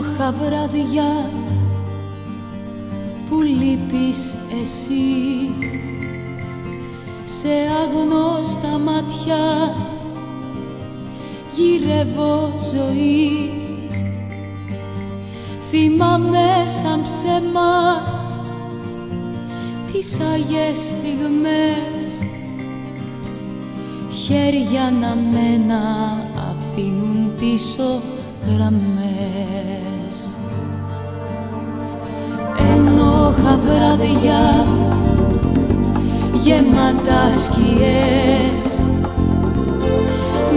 Ένοχα βραδιά που λείπεις εσύ. Σε αγνώστα μάτια γυρεύω ζωή. Θυμάμαι σαν ψέμα τις άγιες στιγμές. Χέρια να μένα αφήνουν πίσω γραμμές. Ένοχα βραδιά γεμάτα σκιές.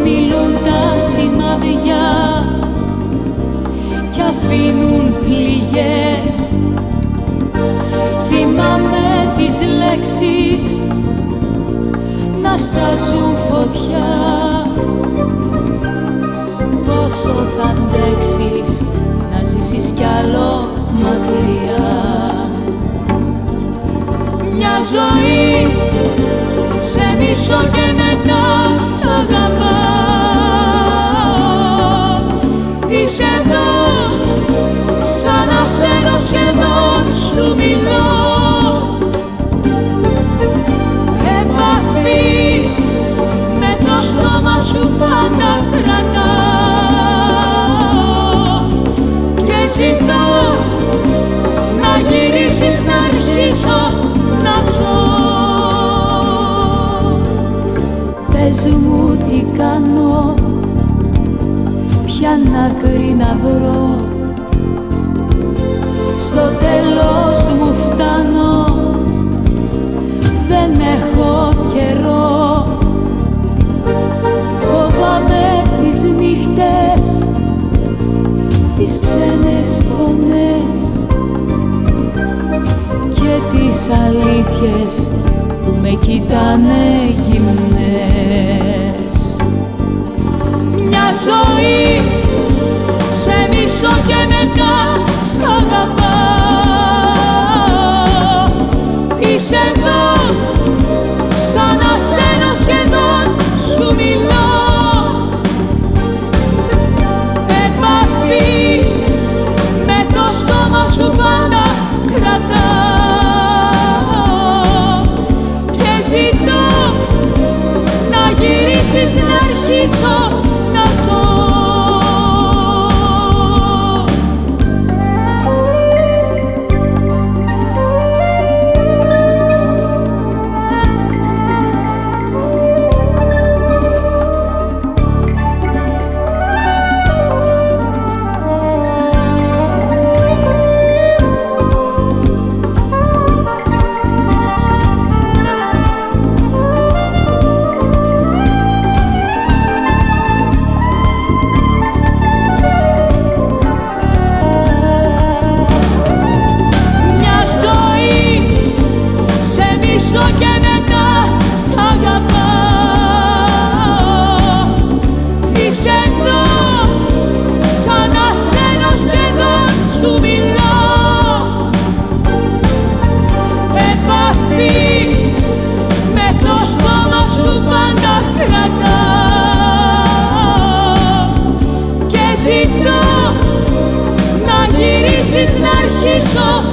Μιλούν τα σημαδιά κι αφήνουν πληγές. Θυμάμαι τις λέξεις να στάζουν φωτιά σε μισό και μετά σ' αγαπάω Είσαι εδώ σαν ασένο σχεδόν σου μιλώ. Επαφή με το σώμα σου πάντα κρατάω. Και ζητώ Πες μου τι κάνω. Ποια άκρη να βρω. Στο τέλος μου φτάνω. Δεν έχω καιρό. Φοβάμαι τις νύχτες Τις ξένες φωνές Και τις αλήθειες που με κοιτάνε γυμνές γυρίσεις να αρχίσω ζητώ να γυρίσεις να αρχίσω